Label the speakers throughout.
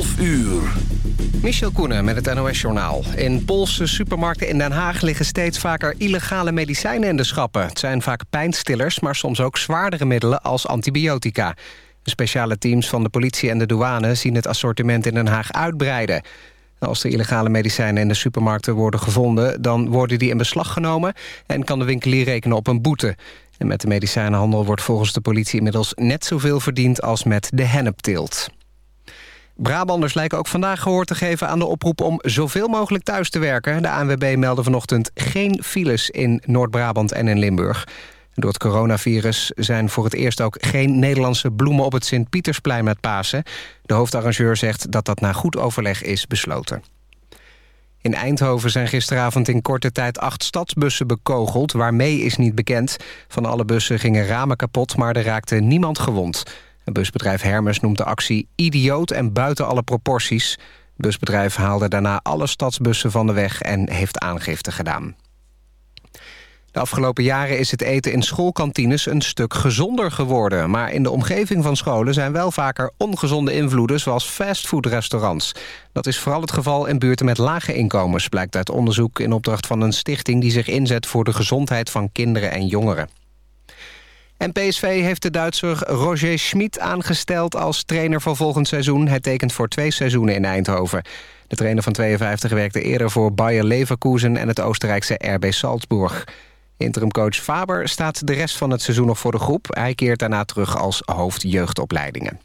Speaker 1: 12 uur.
Speaker 2: Michel Koenen met het NOS-journaal. In Poolse supermarkten in Den Haag liggen steeds vaker illegale medicijnen in de schappen. Het zijn vaak pijnstillers, maar soms ook zwaardere middelen als antibiotica. speciale teams van de politie en de douane zien het assortiment in Den Haag uitbreiden. Als de illegale medicijnen in de supermarkten worden gevonden... dan worden die in beslag genomen en kan de winkelier rekenen op een boete. En met de medicijnenhandel wordt volgens de politie inmiddels net zoveel verdiend als met de hennepteelt. Brabanders lijken ook vandaag gehoor te geven aan de oproep om zoveel mogelijk thuis te werken. De ANWB meldde vanochtend geen files in Noord-Brabant en in Limburg. Door het coronavirus zijn voor het eerst ook geen Nederlandse bloemen op het Sint-Pietersplein met Pasen. De hoofdarrangeur zegt dat dat na goed overleg is besloten. In Eindhoven zijn gisteravond in korte tijd acht stadsbussen bekogeld. Waarmee is niet bekend. Van alle bussen gingen ramen kapot, maar er raakte niemand gewond. Busbedrijf Hermes noemt de actie idioot en buiten alle proporties. Het busbedrijf haalde daarna alle stadsbussen van de weg en heeft aangifte gedaan. De afgelopen jaren is het eten in schoolkantines een stuk gezonder geworden. Maar in de omgeving van scholen zijn wel vaker ongezonde invloeden... zoals fastfoodrestaurants. Dat is vooral het geval in buurten met lage inkomens... blijkt uit onderzoek in opdracht van een stichting... die zich inzet voor de gezondheid van kinderen en jongeren. En PSV heeft de Duitser Roger Schmid aangesteld als trainer voor volgend seizoen. Hij tekent voor twee seizoenen in Eindhoven. De trainer van 52 werkte eerder voor Bayer Leverkusen en het Oostenrijkse RB Salzburg. Interimcoach Faber staat de rest van het seizoen nog voor de groep. Hij keert daarna terug als hoofd jeugdopleidingen.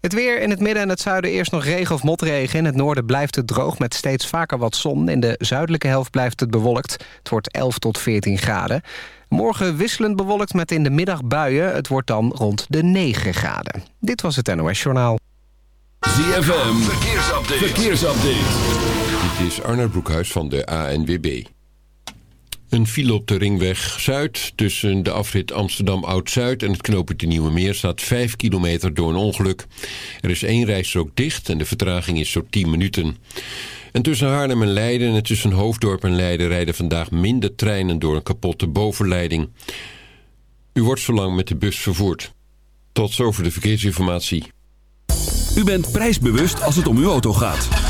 Speaker 2: Het weer in het midden en het zuiden eerst nog regen of motregen. In het noorden blijft het droog met steeds vaker wat zon. In de zuidelijke helft blijft het bewolkt. Het wordt 11 tot 14 graden. Morgen wisselend bewolkt met in de middag buien. Het wordt dan rond de 9 graden. Dit was het NOS Journaal.
Speaker 1: ZFM, verkeersupdate. verkeersupdate.
Speaker 3: Dit is Arnold Broekhuis van de ANWB. Een file op de Ringweg Zuid tussen de afrit Amsterdam Oud-Zuid en het knooppunt Nieuwe Meer staat 5 kilometer door een ongeluk. Er is één rijstrook dicht en de vertraging is zo 10 minuten. En tussen Haarlem en Leiden en tussen Hoofddorp en Leiden rijden vandaag minder treinen door een kapotte bovenleiding. U wordt zo lang met de bus vervoerd. Tot zover de verkeersinformatie.
Speaker 1: U bent prijsbewust als het om uw auto gaat.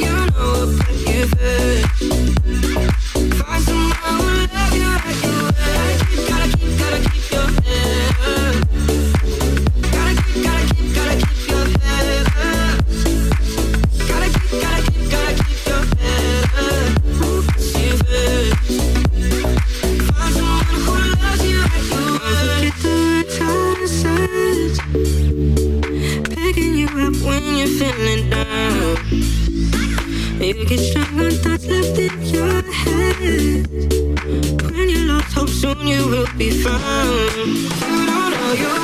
Speaker 4: You know will put you first. You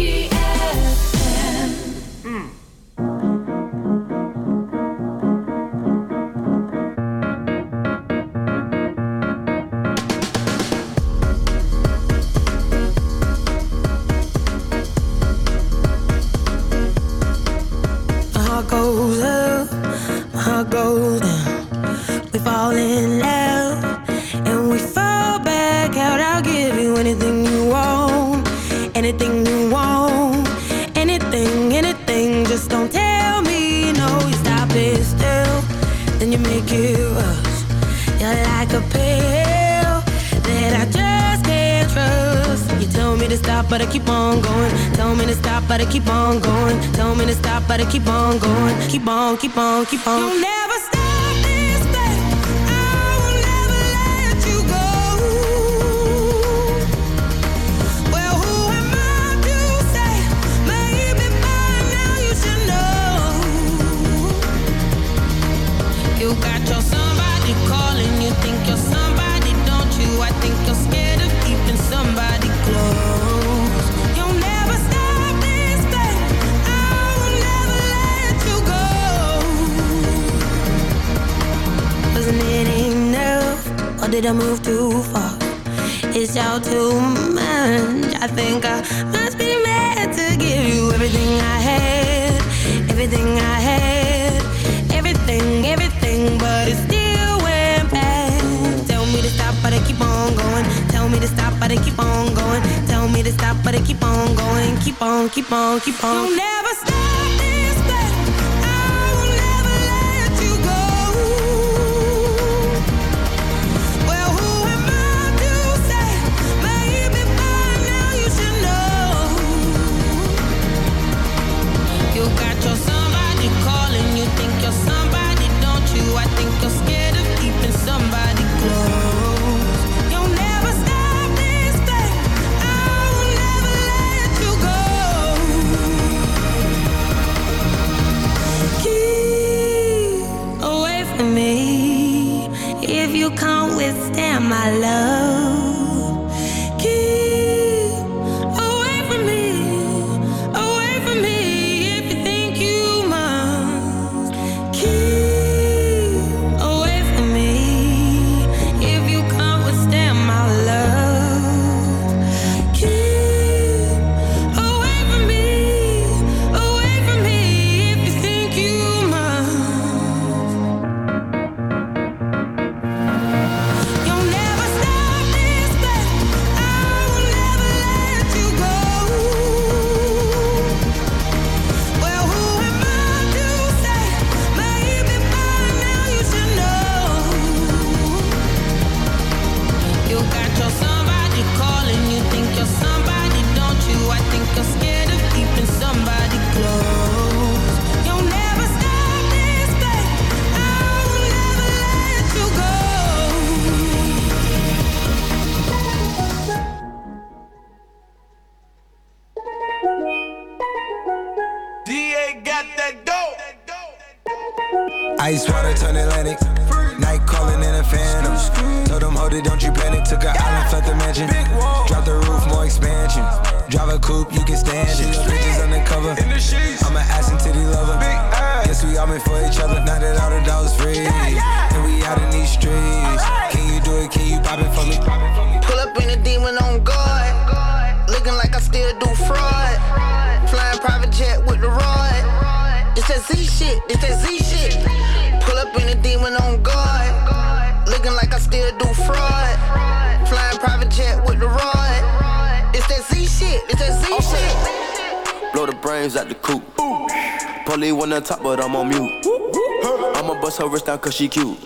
Speaker 5: Keep on,
Speaker 6: cause she cute.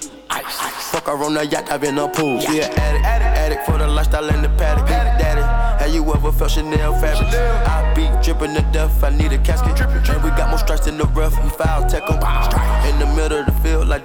Speaker 6: Fuck her on the yacht, I've been a pool. She an addict, addict for the lifestyle in the paddock. Daddy, have you ever felt Chanel fabric? I be dripping to death, I need a casket. And we got more strikes in the rough, we foul tech 'em. In the middle of the field, like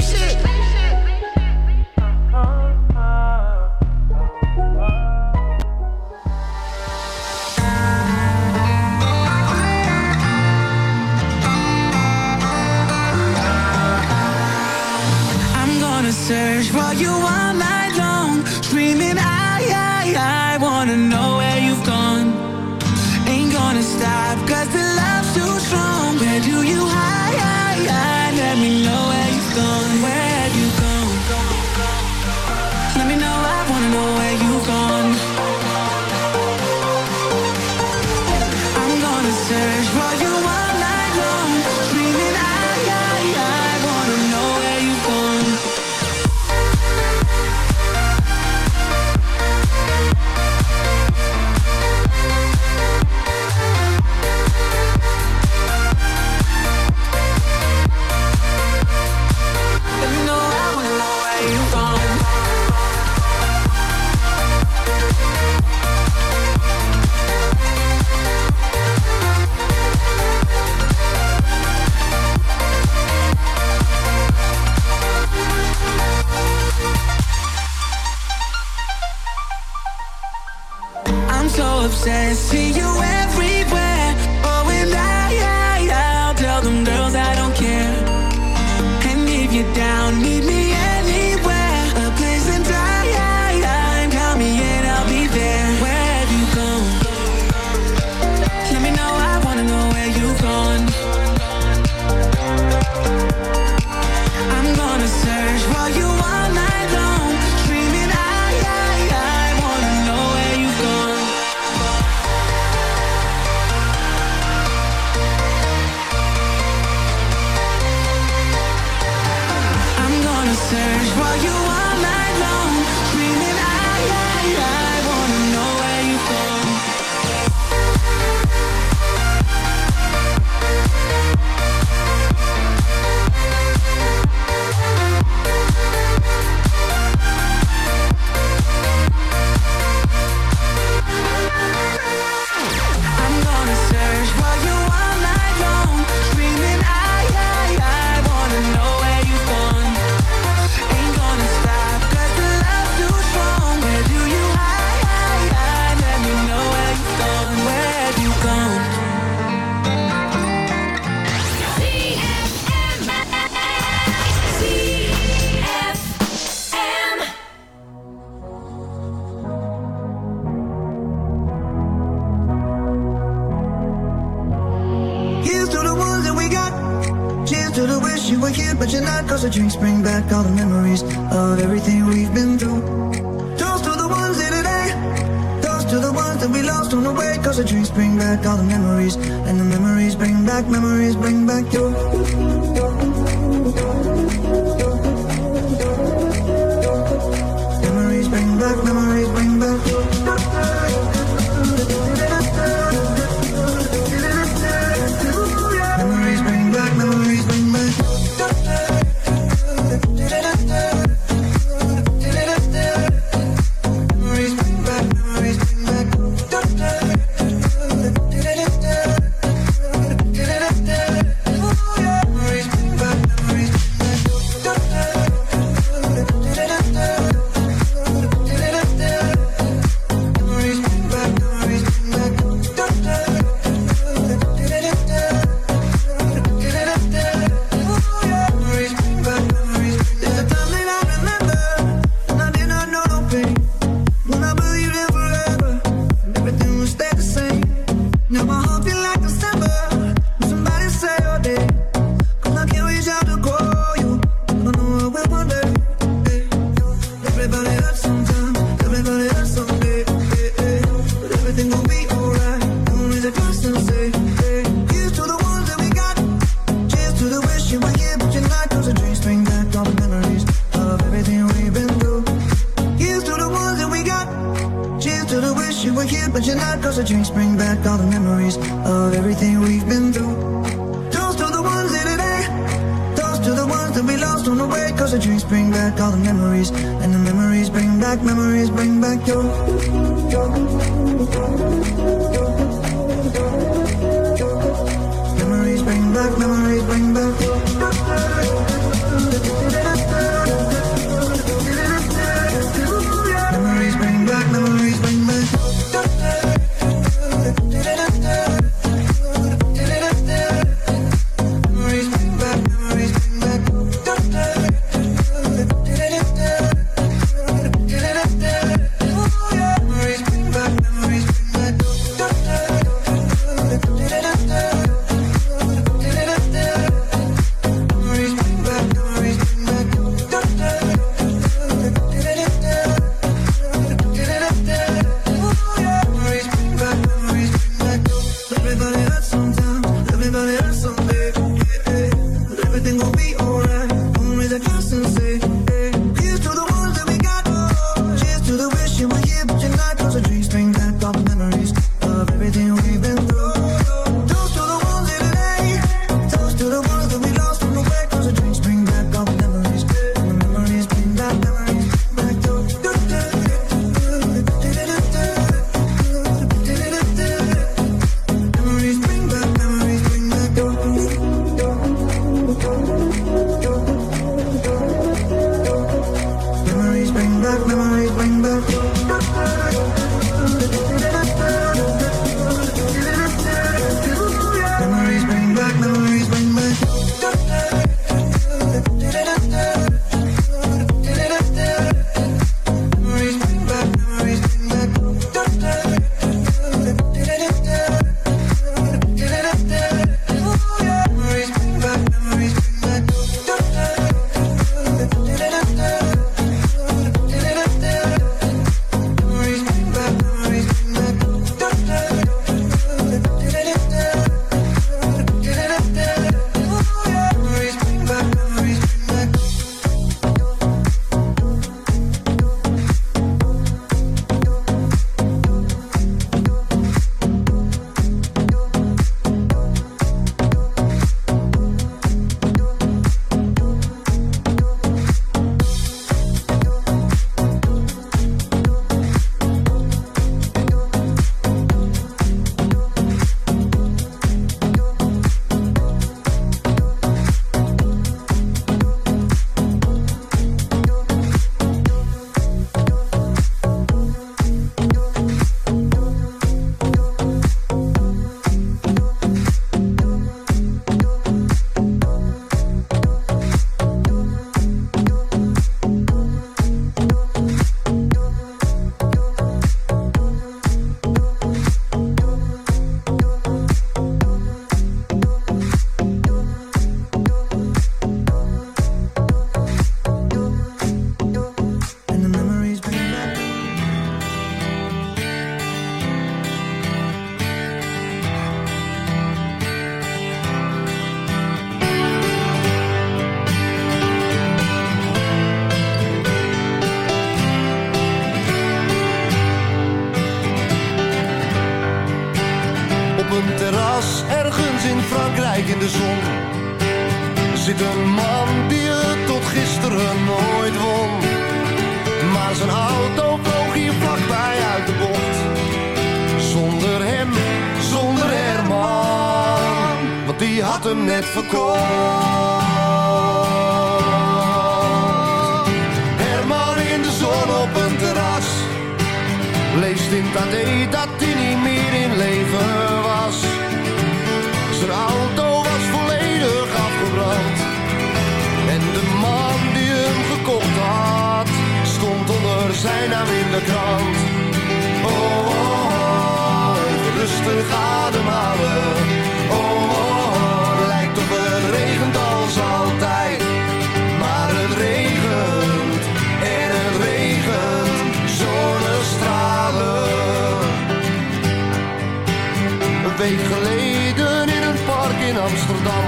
Speaker 7: week geleden in een park in Amsterdam.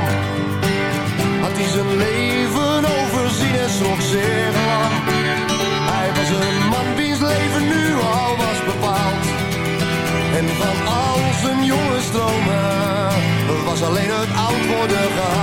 Speaker 7: Had hij zijn leven overzien en nog zeer lang. Hij was een man wiens leven nu al was bepaald. En van al zijn jonge stromen Was alleen het oud worden gehaald.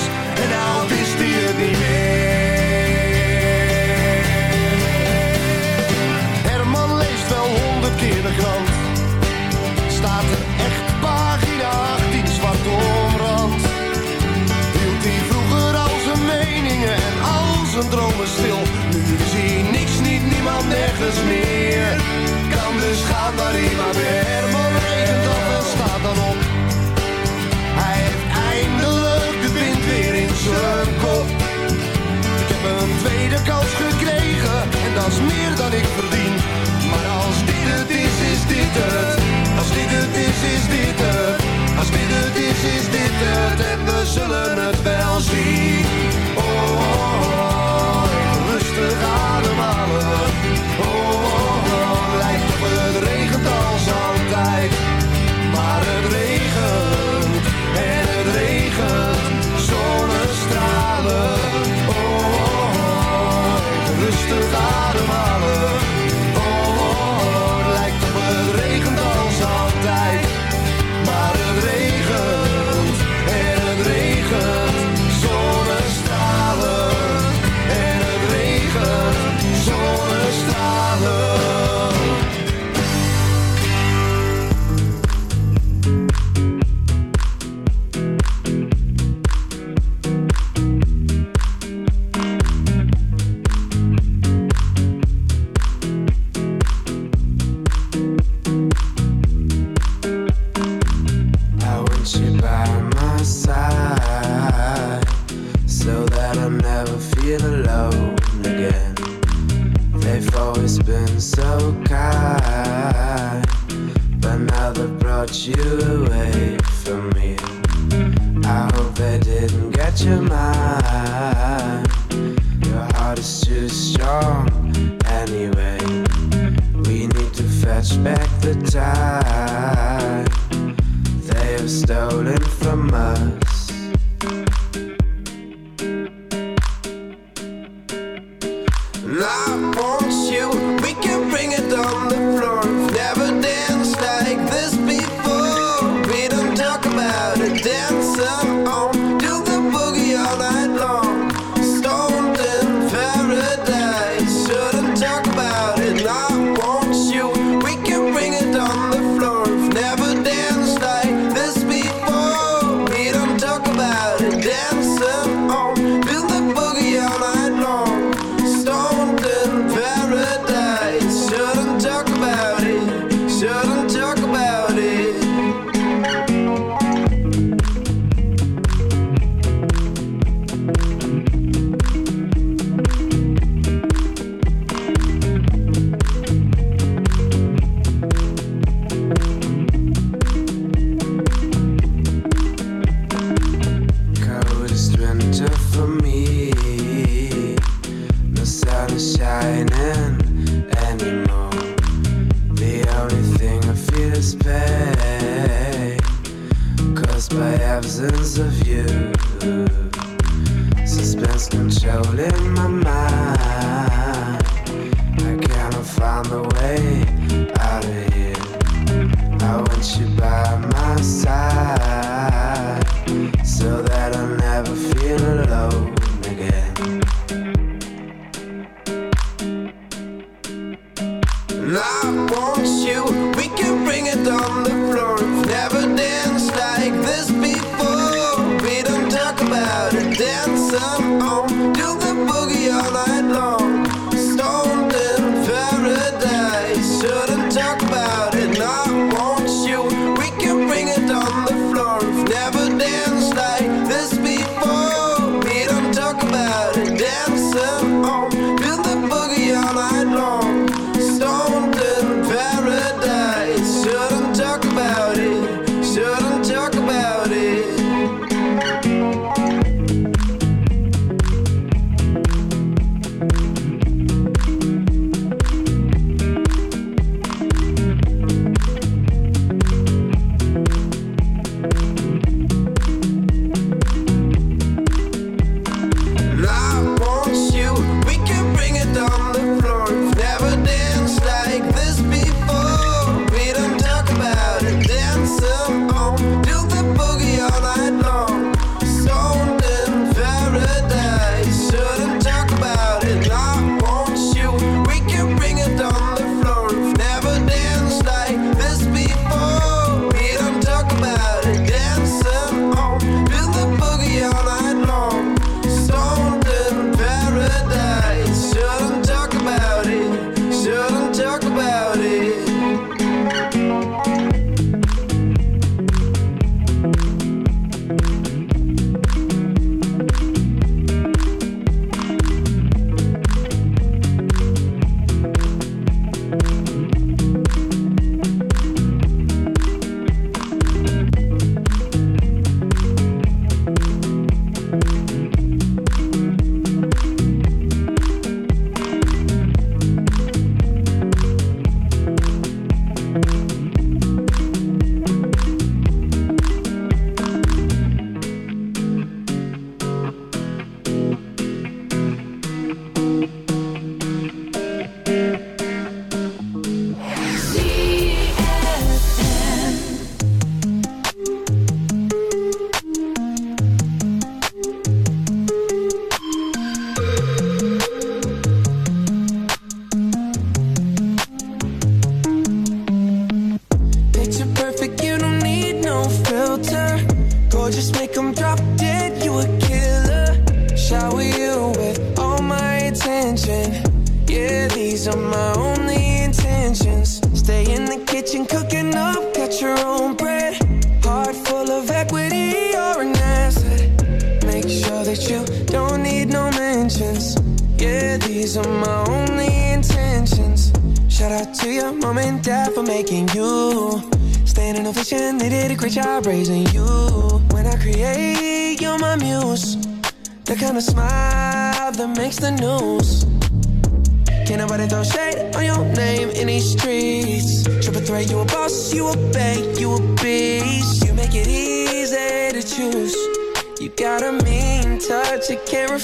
Speaker 8: Leave my bed.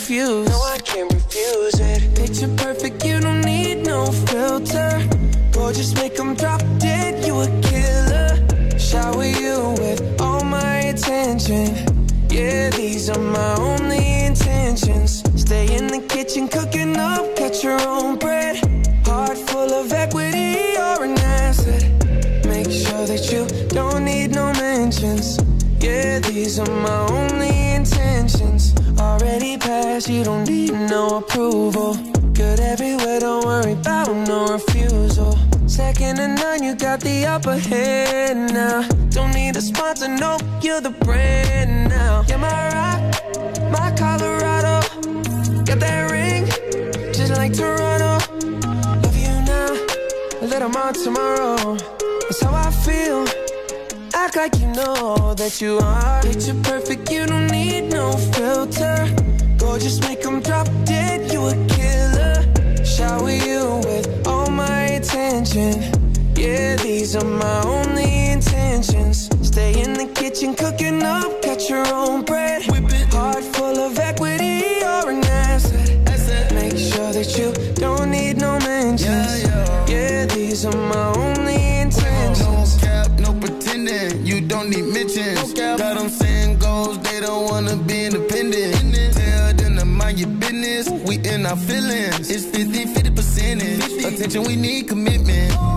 Speaker 8: You
Speaker 5: know that you are. Picture perfect, you don't need no filter. Gorgeous, make them drop dead, you a killer. Shower you with all my attention. Yeah, these are my only intentions. Stay in the kitchen, cooking up, cut your own bread.
Speaker 9: our feelings. It's 50, 50 percentage. Attention, we need commitment.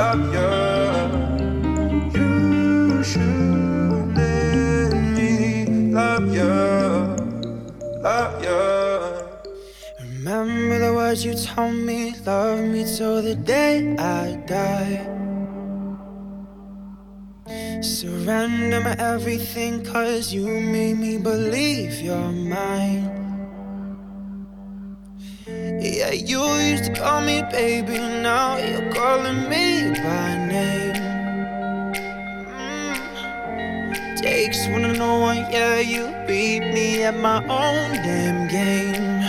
Speaker 10: love you. You
Speaker 11: should let me love you, love you.
Speaker 12: Remember the words you told me, love me till the day I die. Surrender my everything, cause you made me believe you're mine. Yeah, you used to call me baby, now you're calling me by name. Mm. Takes one to know one, yeah, you beat me at my own damn game.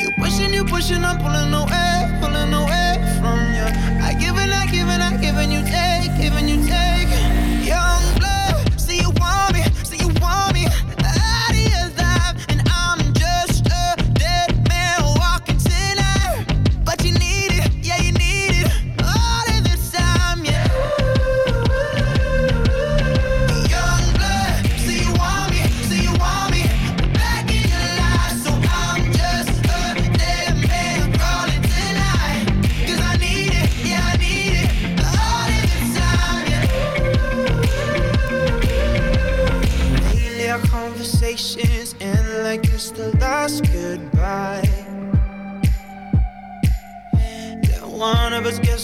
Speaker 12: You pushing, you pushing, I'm pulling away, pulling away from you. I give and I give and I give and you take,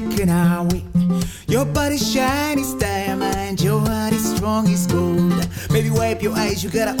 Speaker 13: Taken away. Your body shiny as diamond, your heart is strong as gold. Baby, wipe your eyes, you got an